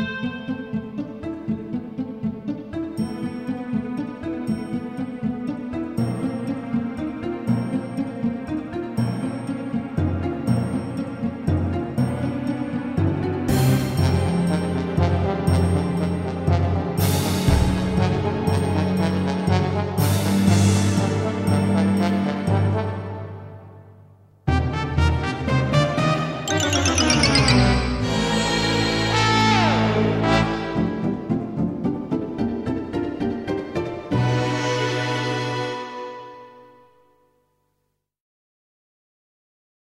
Música